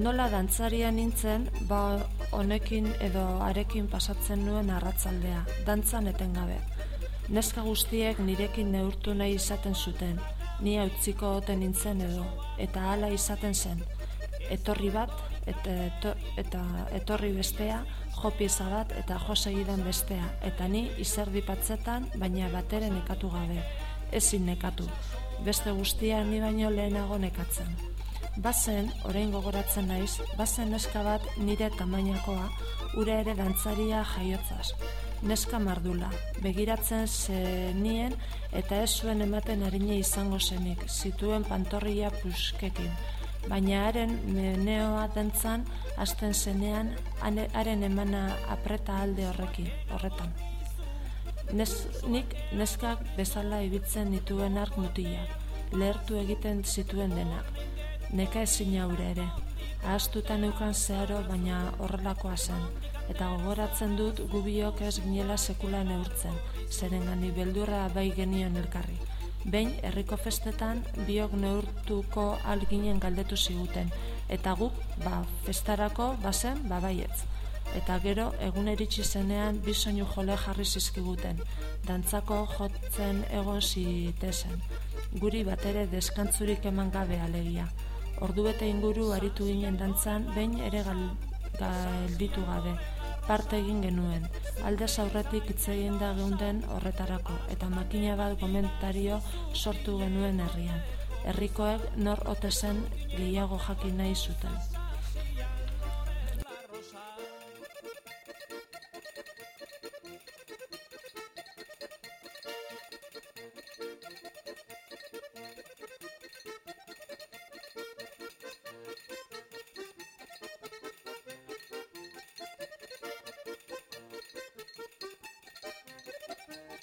Nola dantzaria nintzen, ba honekin edo arekin pasatzen nuen arratzaldea, dantzan etengabe. Neska guztiek nirekin neurtu nahi izaten zuten, ni utziko oten nintzen edo, eta hala izaten zen. Etorri bat, eta, eta etorri bestea, jo pieza bat eta jo segidan bestea, eta ni izerdi patzetan, baina bateren nekatu gabe, ezin nekatu, beste guztia ni baino lehenago nekatzen. Bazen, orain gogoratzen naiz, bazen neska bat nire tamainakoa, ure ere dantzaria jaiotzaz. Neska mardula, begiratzen zenien eta ez zuen ematen harine izango zenik, zituen pantorria puskekin baina haren neoa dentzan hasten zenean haren emana apreta alde horrekin, horretan. Nes, nik neskak bezala ibitzen dituen ark mutilak, lehertu egiten zituen denak. Neka ezin aurre ere, ahaztuta neukan zeharo baina horrelakoa zen, eta gogoratzen dut gubiok ez ginela sekula neurtzen, zeren beldurra bai genion elkarri. Behin herriko festetan biok neurtuko alginen galdetu ziguten eta guk ba festarako bazen ba baietz. Eta gero egun eritsi zenean bi soinu jole jarri zizkiguten. Dantzako jotzen egon zitezen. Guri batere deskantzurik eman gabe alegia. Ordu bete inguru aritu ginen dantzan behin ere galditu gabe parte egin genuen. Alde aurretik hitz egin da geunden horretarako eta makina bat komentario sortu genuen herrian. Herrikoek nor ote zen gehiago jakin nahi zuten.